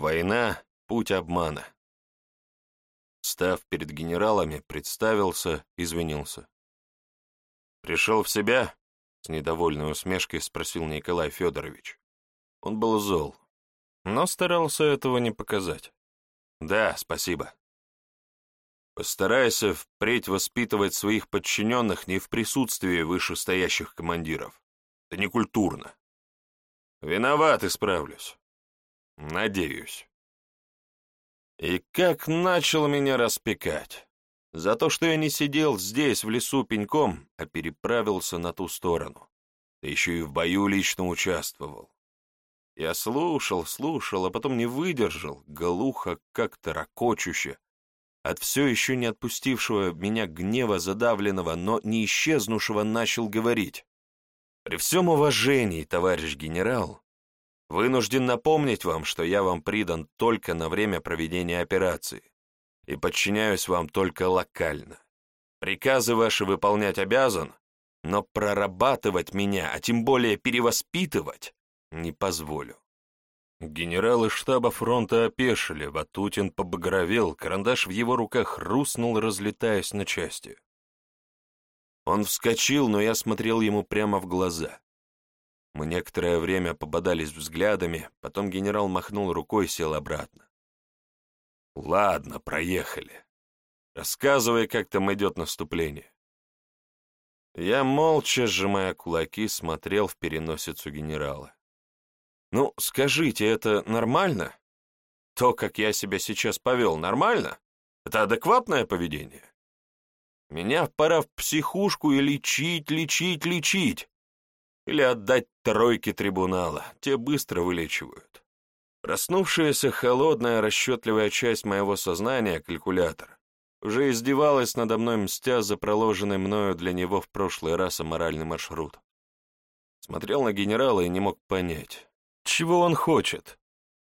Война — путь обмана. Став перед генералами, представился, извинился. «Пришел в себя?» — с недовольной усмешкой спросил Николай Федорович. Он был зол, но старался этого не показать. «Да, спасибо». «Постарайся впредь воспитывать своих подчиненных не в присутствии вышестоящих командиров. Это некультурно». «Виноват, исправлюсь» надеюсь. И как начал меня распекать. За то, что я не сидел здесь, в лесу, пеньком, а переправился на ту сторону. Ты еще и в бою лично участвовал. Я слушал, слушал, а потом не выдержал, глухо, как-то ракочуще, от все еще не отпустившего меня гнева задавленного, но не исчезнувшего начал говорить. При всем уважении, товарищ генерал, Вынужден напомнить вам, что я вам придан только на время проведения операции и подчиняюсь вам только локально. Приказы ваши выполнять обязан, но прорабатывать меня, а тем более перевоспитывать, не позволю». Генералы штаба фронта опешили, Ватутин побагровел, карандаш в его руках хрустнул, разлетаясь на части. Он вскочил, но я смотрел ему прямо в глаза. Мы некоторое время пободались взглядами, потом генерал махнул рукой и сел обратно. «Ладно, проехали. Рассказывай, как там идет наступление». Я, молча сжимая кулаки, смотрел в переносицу генерала. «Ну, скажите, это нормально? То, как я себя сейчас повел, нормально? Это адекватное поведение? Меня пора в психушку и лечить, лечить, лечить!» или отдать тройке трибунала, те быстро вылечивают. Проснувшаяся холодная расчетливая часть моего сознания, калькулятор, уже издевалась надо мной, мстя за проложенный мною для него в прошлый раз аморальный маршрут. Смотрел на генерала и не мог понять, чего он хочет,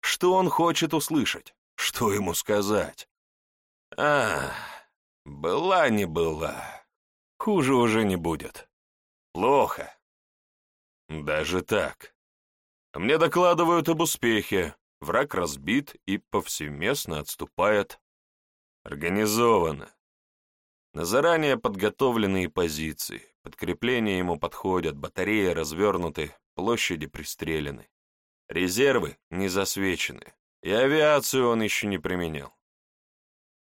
что он хочет услышать, что ему сказать. А, была не была, хуже уже не будет. Плохо. Даже так. А мне докладывают об успехе. Враг разбит и повсеместно отступает. Организовано. На заранее подготовленные позиции. Подкрепления ему подходят, батареи развернуты, площади пристрелены. Резервы не засвечены. И авиацию он еще не применял.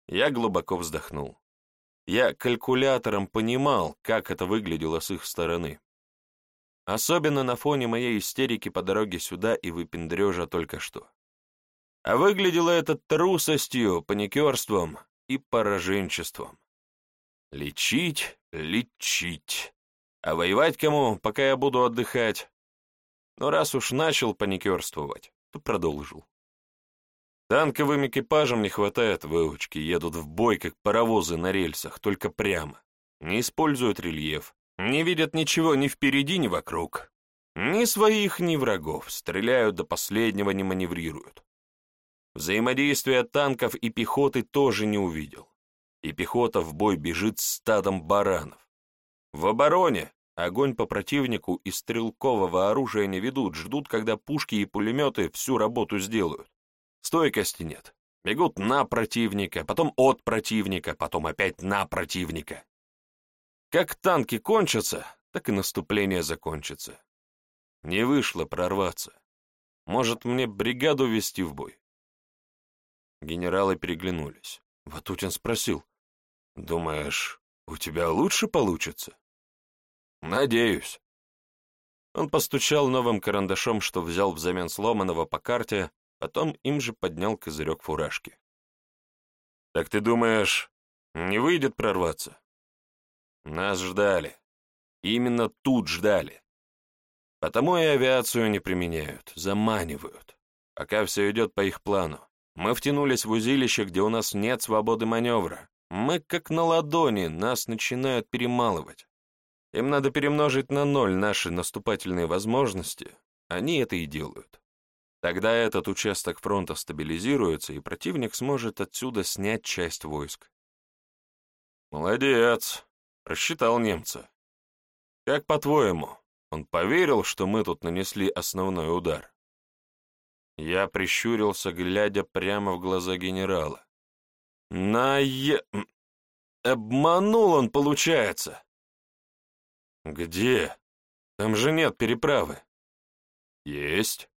Я глубоко вздохнул. Я калькулятором понимал, как это выглядело с их стороны. Особенно на фоне моей истерики по дороге сюда и выпендрежа только что. А выглядело это трусостью, паникерством и пораженчеством. Лечить, лечить. А воевать кому, пока я буду отдыхать? Но раз уж начал паникерствовать, то продолжил. Танковым экипажам не хватает выучки, едут в бой, как паровозы на рельсах, только прямо. Не используют рельеф, не видят ничего ни впереди, ни вокруг. Ни своих, ни врагов. Стреляют до последнего, не маневрируют. Взаимодействия танков и пехоты тоже не увидел. И пехота в бой бежит стадом баранов. В обороне огонь по противнику и стрелкового оружия не ведут, ждут, когда пушки и пулеметы всю работу сделают. Стойкости нет. Бегут на противника, потом от противника, потом опять на противника. Как танки кончатся, так и наступление закончится. Не вышло прорваться. Может, мне бригаду вести в бой?» Генералы переглянулись. Ватутин спросил. «Думаешь, у тебя лучше получится?» «Надеюсь». Он постучал новым карандашом, что взял взамен сломанного по карте, потом им же поднял козырек фуражки. «Так ты думаешь, не выйдет прорваться?» Нас ждали. Именно тут ждали. Потому и авиацию не применяют, заманивают. Пока все идет по их плану. Мы втянулись в узилище, где у нас нет свободы маневра. Мы как на ладони, нас начинают перемалывать. Им надо перемножить на ноль наши наступательные возможности. Они это и делают. Тогда этот участок фронта стабилизируется, и противник сможет отсюда снять часть войск. «Молодец!» рассчитал немца. Как по-твоему, он поверил, что мы тут нанесли основной удар? Я прищурился, глядя прямо в глаза генерала. На е... Обманул он, получается. Где? Там же нет переправы. Есть.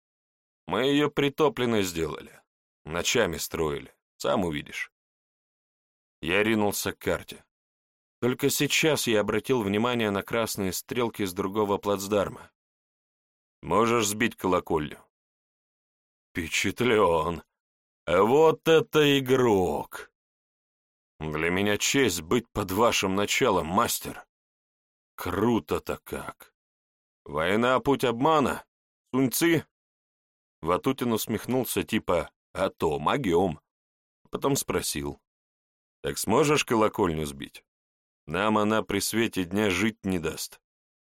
Мы ее притопленной сделали. Ночами строили. Сам увидишь. Я ринулся к карте. Только сейчас я обратил внимание на красные стрелки с другого плацдарма. Можешь сбить колокольню. Впечатлен. Вот это игрок! Для меня честь быть под вашим началом, мастер. Круто-то как. Война — путь обмана. Суньцы. Ватутин усмехнулся, типа «А то, магиом. Потом спросил. «Так сможешь колокольню сбить?» Нам она при свете дня жить не даст.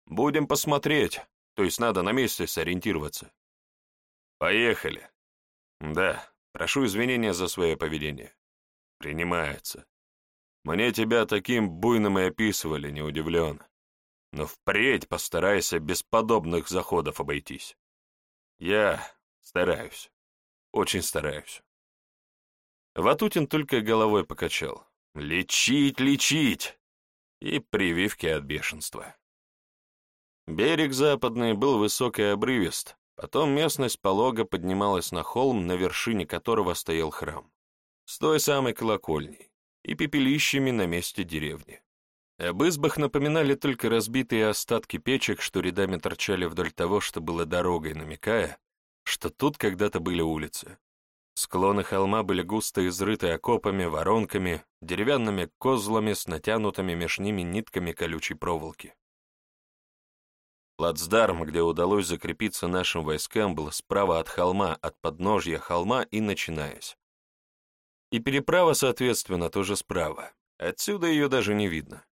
Будем посмотреть, то есть надо на месте сориентироваться. Поехали. Да, прошу извинения за свое поведение. Принимается. Мне тебя таким буйным и описывали, не удивлен. Но впредь постарайся без подобных заходов обойтись. Я стараюсь. Очень стараюсь. Ватутин только головой покачал. «Лечить, лечить! и прививки от бешенства. Берег западный был высок и обрывист, потом местность полого поднималась на холм, на вершине которого стоял храм, с той самой колокольней и пепелищами на месте деревни. Об избах напоминали только разбитые остатки печек, что рядами торчали вдоль того, что было дорогой, намекая, что тут когда-то были улицы. Склоны холма были густо изрыты окопами, воронками, деревянными козлами с натянутыми меж ними нитками колючей проволоки. Плацдарм, где удалось закрепиться нашим войскам, был справа от холма, от подножья холма и начинаясь. И переправа, соответственно, тоже справа. Отсюда ее даже не видно.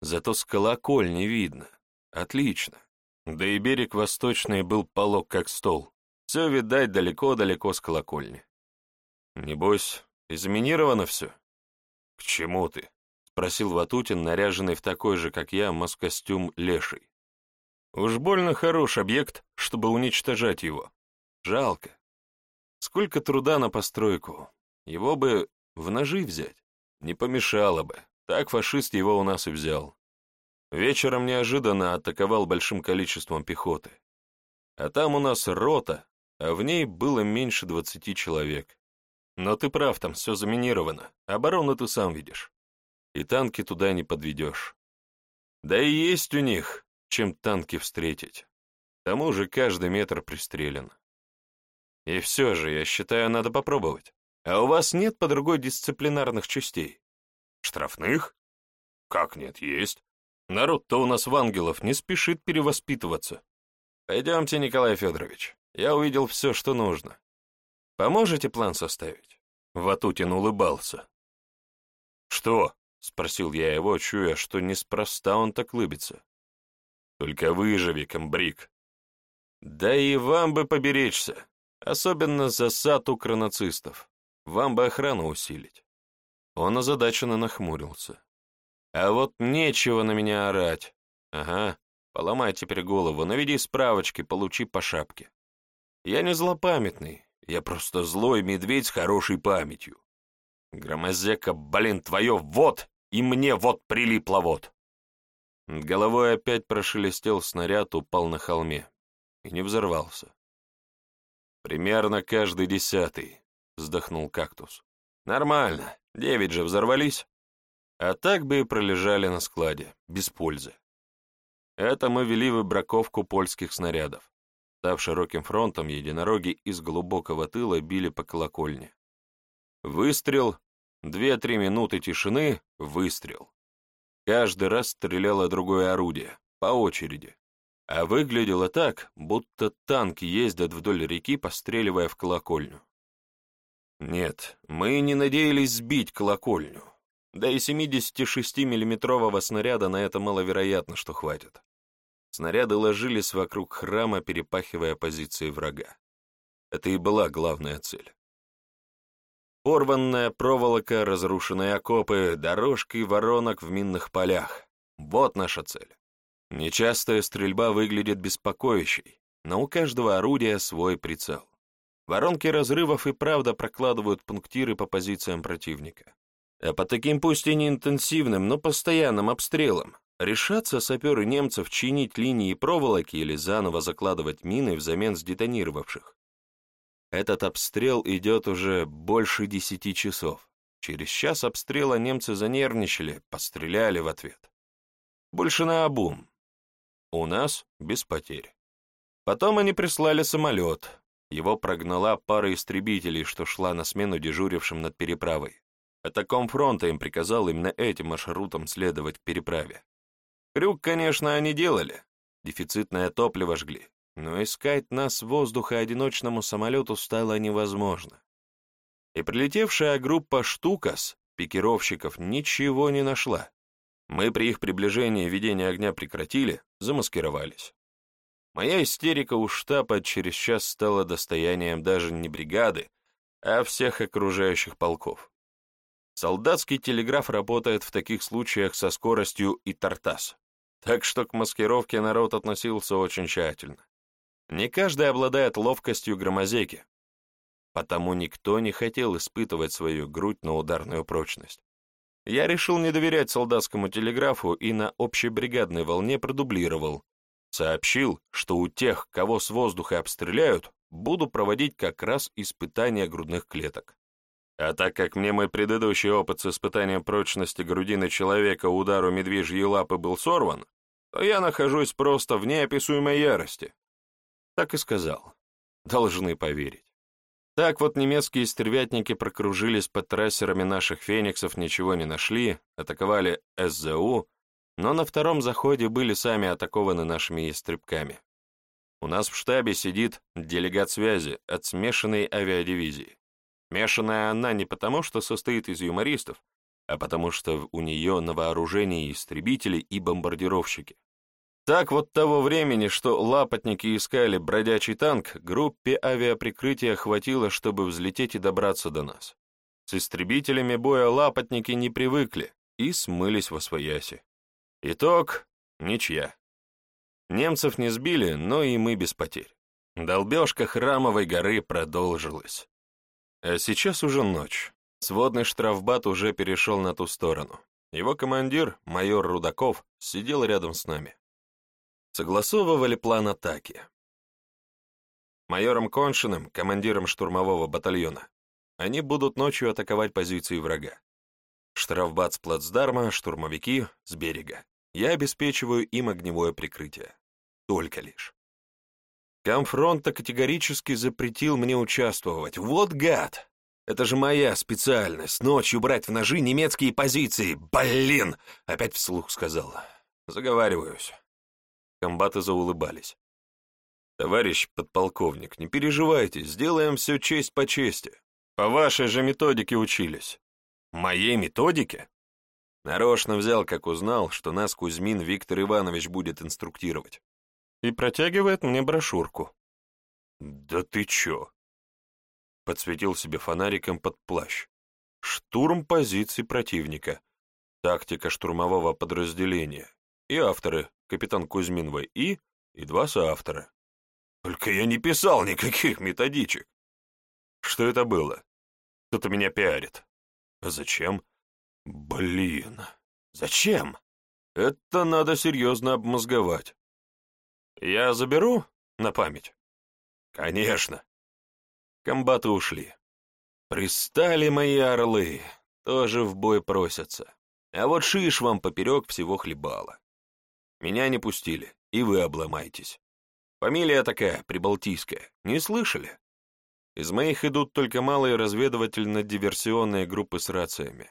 Зато с не видно. Отлично. Да и берег восточный был полог как стол. Все видать далеко-далеко с колокольни. Небось, изменировано все? К чему ты? Спросил Ватутин, наряженный в такой же, как я, маскостюм леший. Уж больно хорош объект, чтобы уничтожать его. Жалко. Сколько труда на постройку. Его бы в ножи взять. Не помешало бы. Так фашист его у нас и взял. Вечером неожиданно атаковал большим количеством пехоты. А там у нас рота, а в ней было меньше двадцати человек. Но ты прав, там все заминировано. А Оборону ты сам видишь. И танки туда не подведешь. Да и есть у них, чем танки встретить. К тому же каждый метр пристрелен. И все же, я считаю, надо попробовать. А у вас нет по другой дисциплинарных частей? Штрафных? Как нет, есть. Народ-то у нас в ангелов не спешит перевоспитываться. Пойдемте, Николай Федорович. Я увидел все, что нужно. Поможете план составить?» Ватутин улыбался. «Что?» — спросил я его, чуя, что неспроста он так лыбится. «Только выживи, комбриг!» «Да и вам бы поберечься, особенно засад кронацистов. Вам бы охрану усилить». Он озадаченно нахмурился. «А вот нечего на меня орать. Ага, поломай теперь голову, наведи справочки, получи по шапке. Я не злопамятный, я просто злой медведь с хорошей памятью. Громозека, блин, твое вот, и мне вот прилипло вот. Головой опять прошелестел снаряд, упал на холме и не взорвался. «Примерно каждый десятый», — вздохнул кактус. «Нормально, девять же взорвались. А так бы и пролежали на складе, без пользы. Это мы вели выбраковку польских снарядов. Став широким фронтом, единороги из глубокого тыла били по колокольне. Выстрел, две-три минуты тишины, выстрел. Каждый раз стреляло другое орудие, по очереди. А выглядело так, будто танки ездят вдоль реки, постреливая в колокольню. Нет, мы не надеялись сбить колокольню. Да и 76-миллиметрового снаряда на это маловероятно, что хватит. Снаряды ложились вокруг храма, перепахивая позиции врага. Это и была главная цель. Порванная проволока, разрушенные окопы, дорожки воронок в минных полях. Вот наша цель. Нечастая стрельба выглядит беспокоящей, но у каждого орудия свой прицел. Воронки разрывов и правда прокладывают пунктиры по позициям противника. А по таким пусть и не интенсивным, но постоянным обстрелам Решаться саперы немцев чинить линии проволоки или заново закладывать мины взамен сдетонировавших. Этот обстрел идет уже больше десяти часов. Через час обстрела немцы занервничали, постреляли в ответ. Больше на обум. У нас без потерь. Потом они прислали самолет. Его прогнала пара истребителей, что шла на смену дежурившим над переправой. Атаком фронта им приказал именно этим маршрутом следовать к переправе. Крюк, конечно, они делали. Дефицитное топливо жгли. Но искать нас в воздухе одиночному самолету стало невозможно. И прилетевшая группа «Штукас» пикировщиков ничего не нашла. Мы при их приближении ведение огня прекратили, замаскировались. Моя истерика у штаба через час стала достоянием даже не бригады, а всех окружающих полков. Солдатский телеграф работает в таких случаях со скоростью и тартас. Так что к маскировке народ относился очень тщательно. Не каждый обладает ловкостью громозеки, потому никто не хотел испытывать свою грудь на ударную прочность. Я решил не доверять солдатскому телеграфу и на общебригадной волне продублировал. Сообщил, что у тех, кого с воздуха обстреляют, буду проводить как раз испытания грудных клеток. А так как мне мой предыдущий опыт с испытанием прочности грудины человека удару медвежьей лапы был сорван, то я нахожусь просто в неописуемой ярости. Так и сказал. Должны поверить. Так вот немецкие стервятники прокружились под трассерами наших фениксов, ничего не нашли, атаковали СЗУ, но на втором заходе были сами атакованы нашими истребками. У нас в штабе сидит делегат связи от смешанной авиадивизии. Смешанная она не потому, что состоит из юмористов, а потому что у нее на вооружении истребители и бомбардировщики. Так вот того времени, что лапотники искали бродячий танк, группе авиаприкрытия хватило, чтобы взлететь и добраться до нас. С истребителями боя лапотники не привыкли и смылись во свояси. Итог — ничья. Немцев не сбили, но и мы без потерь. Долбежка Храмовой горы продолжилась. А Сейчас уже ночь. Сводный штрафбат уже перешел на ту сторону. Его командир, майор Рудаков, сидел рядом с нами. Согласовывали план атаки. Майором Коншиным, командиром штурмового батальона, они будут ночью атаковать позиции врага. Штрафбат с плацдарма, штурмовики — с берега. Я обеспечиваю им огневое прикрытие. Только лишь. Комфронта категорически запретил мне участвовать. Вот гад! Это же моя специальность. Ночью брать в ножи немецкие позиции. Блин! Опять вслух сказал. Заговариваюсь. Комбаты заулыбались. Товарищ подполковник, не переживайте, сделаем все честь по чести. По вашей же методике учились. Моей методике? Нарочно взял, как узнал, что нас Кузьмин Виктор Иванович будет инструктировать и протягивает мне брошюрку. «Да ты чё?» Подсветил себе фонариком под плащ. «Штурм позиций противника. Тактика штурмового подразделения. И авторы, капитан Кузьминвой и... и два соавтора. Только я не писал никаких методичек. Что это было? Кто-то меня пиарит. А зачем? Блин, зачем? Это надо серьезно обмозговать. Я заберу на память? Конечно. Комбаты ушли. Пристали мои орлы, тоже в бой просятся. А вот шиш вам поперек всего хлебала. Меня не пустили, и вы обломаетесь. Фамилия такая, прибалтийская. Не слышали? Из моих идут только малые разведывательно-диверсионные группы с рациями.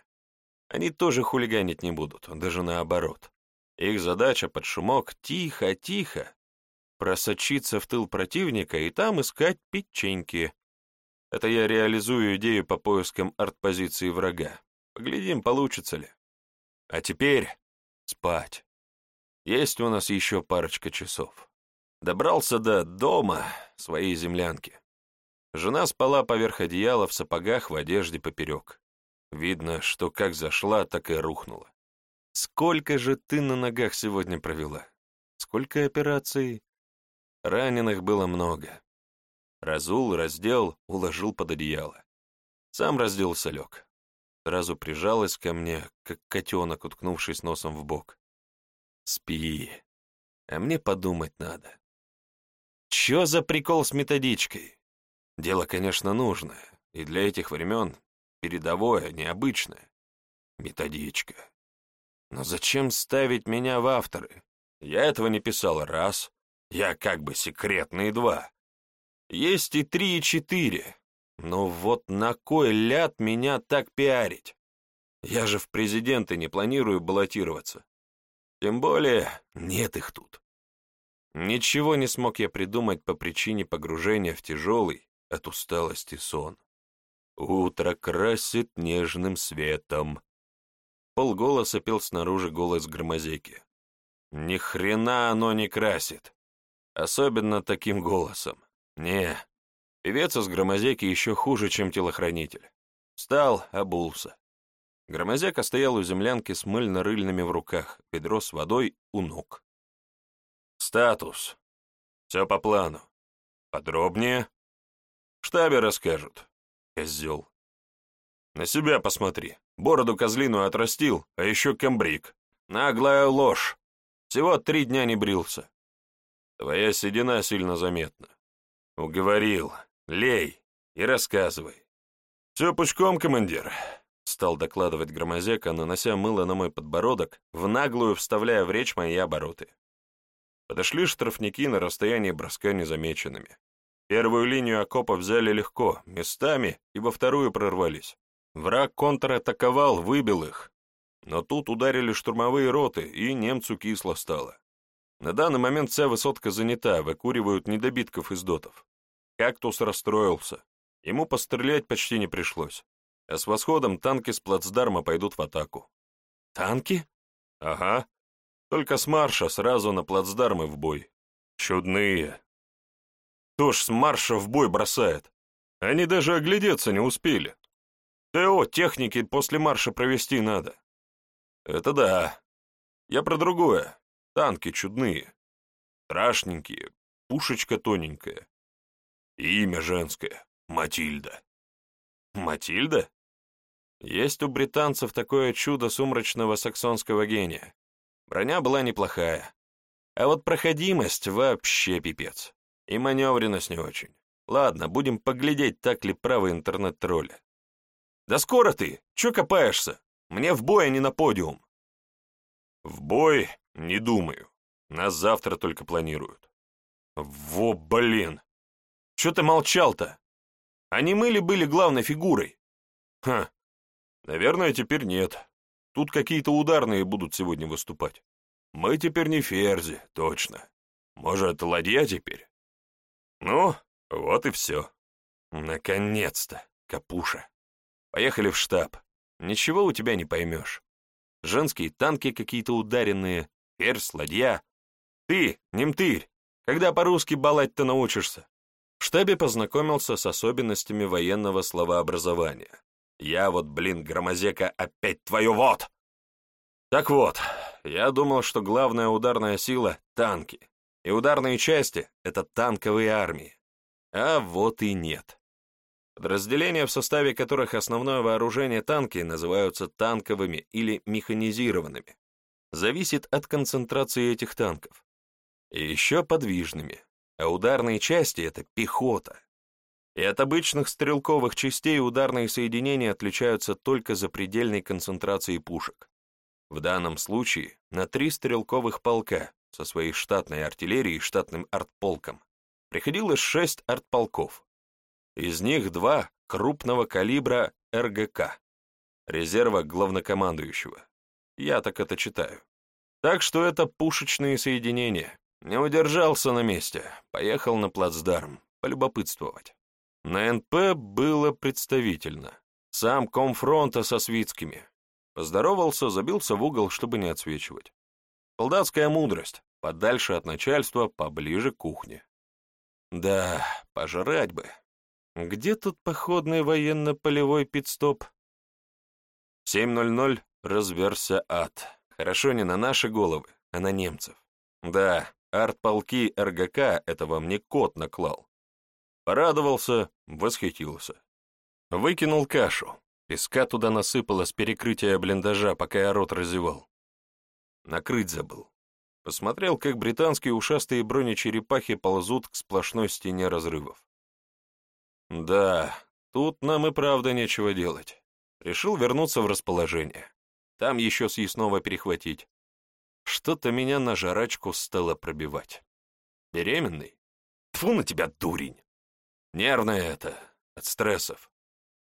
Они тоже хулиганить не будут, даже наоборот. Их задача под шумок тихо-тихо просочиться в тыл противника и там искать печеньки. Это я реализую идею по поискам артпозиции врага. Поглядим, получится ли. А теперь спать. Есть у нас еще парочка часов. Добрался до дома, своей землянки. Жена спала поверх одеяла в сапогах в одежде поперек. Видно, что как зашла, так и рухнула. Сколько же ты на ногах сегодня провела? Сколько операций? Раненых было много. Разул, раздел, уложил под одеяло. Сам разделся лег. Сразу прижалась ко мне, как котенок, уткнувшись носом в бок. «Спи. А мне подумать надо». «Чё за прикол с методичкой?» «Дело, конечно, нужное, и для этих времен передовое, необычное. Методичка. Но зачем ставить меня в авторы? Я этого не писал раз, я как бы секретные два. Есть и три, и четыре. Но вот на кой ляд меня так пиарить? Я же в президенты не планирую баллотироваться. Тем более, нет их тут. Ничего не смог я придумать по причине погружения в тяжелый от усталости сон. Утро красит нежным светом. Полголоса пел снаружи голос громозеки. Ни хрена оно не красит. Особенно таким голосом. Не, певец из громозеки еще хуже, чем телохранитель. Встал, обулся. Громозека стоял у землянки с мыльно-рыльными в руках, ведро с водой у ног. Статус. Все по плану. Подробнее. В штабе расскажут. Козел. На себя посмотри. Бороду козлиную отрастил, а еще камбрик. Наглая ложь. Всего три дня не брился. Твоя седина сильно заметна. Уговорил. Лей и рассказывай. Все пучком, командир. Стал докладывать Громозека, нанося мыло на мой подбородок, в наглую вставляя в речь мои обороты. Подошли штрафники на расстоянии броска незамеченными. Первую линию окопа взяли легко, местами, и во вторую прорвались. Враг контратаковал, выбил их. Но тут ударили штурмовые роты, и немцу кисло стало. На данный момент вся высотка занята, выкуривают недобитков из дотов. Кактус расстроился. Ему пострелять почти не пришлось. А с восходом танки с плацдарма пойдут в атаку. Танки? Ага. Только с марша сразу на плацдармы в бой. Чудные. Кто ж с марша в бой бросает? Они даже оглядеться не успели. ТО техники после марша провести надо. Это да. Я про другое. Танки чудные, страшненькие, пушечка тоненькая. И Имя женское — Матильда. Матильда? Есть у британцев такое чудо сумрачного саксонского гения. Броня была неплохая. А вот проходимость вообще пипец. И маневренность не очень. Ладно, будем поглядеть, так ли правы интернет-тролли. «Да скоро ты! Чё копаешься? Мне в бой, а не на подиум!» «В бой не думаю. Нас завтра только планируют. Во, блин! Че ты молчал-то? Они мыли были главной фигурой. Ха, наверное, теперь нет. Тут какие-то ударные будут сегодня выступать. Мы теперь не Ферзи, точно. Может, ладья теперь? Ну, вот и все. Наконец-то, капуша. Поехали в штаб. Ничего у тебя не поймешь. Женские танки какие-то ударенные, Теперь сладья. Ты, немтырь, когда по-русски балать-то научишься? В штабе познакомился с особенностями военного словообразования. Я вот, блин, громозека, опять твою вот! Так вот, я думал, что главная ударная сила — танки. И ударные части — это танковые армии. А вот и нет. Подразделения, в составе которых основное вооружение танки, называются танковыми или механизированными зависит от концентрации этих танков. И еще подвижными, а ударные части — это пехота. И от обычных стрелковых частей ударные соединения отличаются только за запредельной концентрацией пушек. В данном случае на три стрелковых полка со своей штатной артиллерией и штатным артполком приходилось шесть артполков. Из них два крупного калибра РГК, резерва главнокомандующего. Я так это читаю. Так что это пушечные соединения. Не удержался на месте, поехал на плацдарм, полюбопытствовать. На НП было представительно. Сам комфронта со свитскими. Поздоровался, забился в угол, чтобы не отсвечивать. Солдатская мудрость. Подальше от начальства, поближе к кухне. Да, пожрать бы. Где тут походный военно-полевой пидстоп? 7.00 разверся ад. Хорошо не на наши головы, а на немцев. Да, артполки РГК этого мне кот наклал. Порадовался, восхитился. Выкинул кашу. Песка туда насыпала с перекрытия блиндажа, пока я рот разевал. Накрыть забыл. Посмотрел, как британские ушастые бронечерепахи ползут к сплошной стене разрывов. Да, тут нам и правда нечего делать. Решил вернуться в расположение. Там еще съестного перехватить. Что-то меня на жарачку стало пробивать. Беременный? Тфу на тебя, дурень! Нервное это, от стрессов.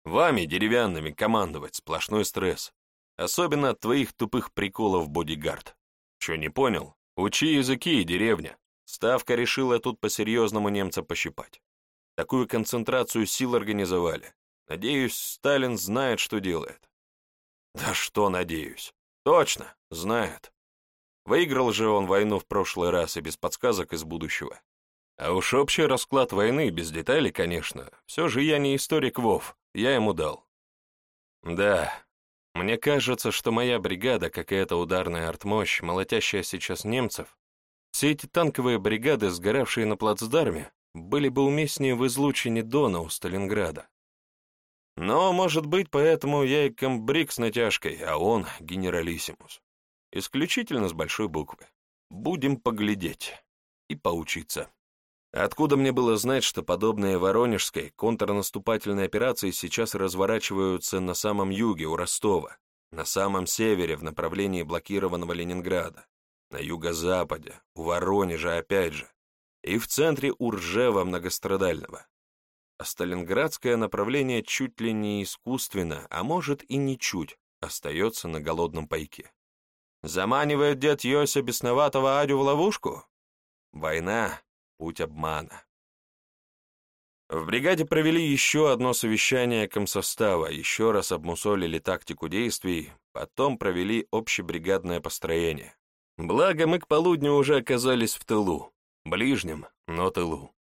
Вами, деревянными, командовать сплошной стресс. Особенно от твоих тупых приколов бодигард. Че не понял? Учи языки и деревня. Ставка решила тут по-серьезному немца пощипать. Такую концентрацию сил организовали. Надеюсь, Сталин знает, что делает. Да что надеюсь. Точно, знает. Выиграл же он войну в прошлый раз и без подсказок из будущего. А уж общий расклад войны, без деталей, конечно. Все же я не историк Вов, я ему дал. Да, мне кажется, что моя бригада, какая-то ударная артмощь, молотящая сейчас немцев, все эти танковые бригады, сгоравшие на плацдарме, были бы уместнее в излучине Дона у Сталинграда. Но, может быть, поэтому я и комбриг с натяжкой, а он генералиссимус. Исключительно с большой буквы. Будем поглядеть и поучиться. Откуда мне было знать, что подобные Воронежской контрнаступательные операции сейчас разворачиваются на самом юге, у Ростова, на самом севере, в направлении блокированного Ленинграда, на юго-западе, у Воронежа опять же, и в центре Уржева многострадального а сталинградское направление чуть ли не искусственно, а может и не чуть, остается на голодном пайке. Заманивает дед Йося бесноватого Адю в ловушку? Война — путь обмана. В бригаде провели еще одно совещание комсостава, еще раз обмусолили тактику действий, потом провели общебригадное построение. Благо мы к полудню уже оказались в тылу, ближнем, но тылу.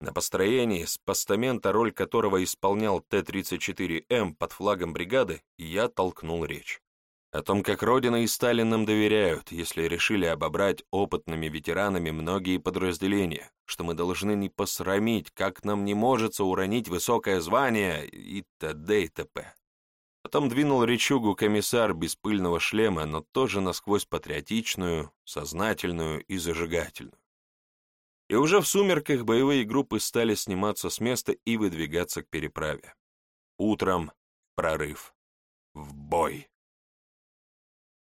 На построении, с постамента роль которого исполнял Т-34М под флагом бригады, я толкнул речь. О том, как Родина и Сталин нам доверяют, если решили обобрать опытными ветеранами многие подразделения, что мы должны не посрамить, как нам не может уронить высокое звание и т.д. и т.п. Потом двинул речугу комиссар без пыльного шлема, но тоже насквозь патриотичную, сознательную и зажигательную. И уже в сумерках боевые группы стали сниматься с места и выдвигаться к переправе. Утром прорыв. В бой.